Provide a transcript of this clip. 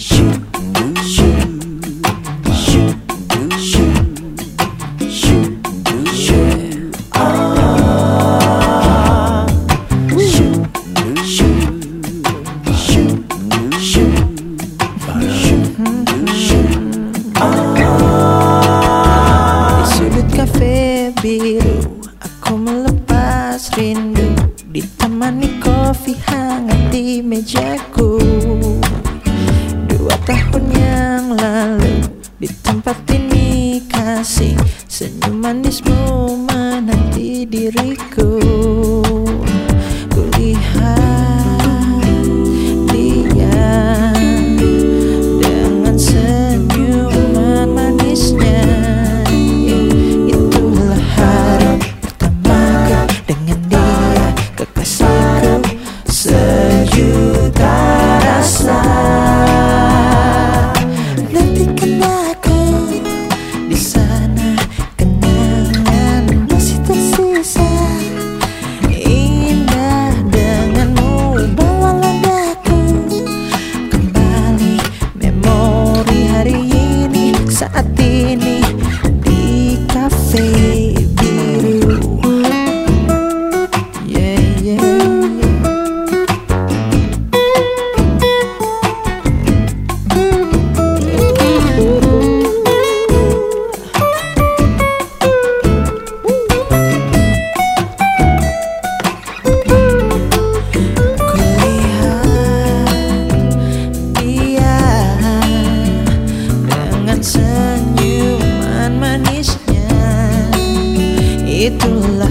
Di sudut kafe biru Aku melepas rindu. Ditemani kopi hangat di mejaku tahun yang lalu Di tempat ini kasih Senyum manismu menanti diriku. hari ini itu lah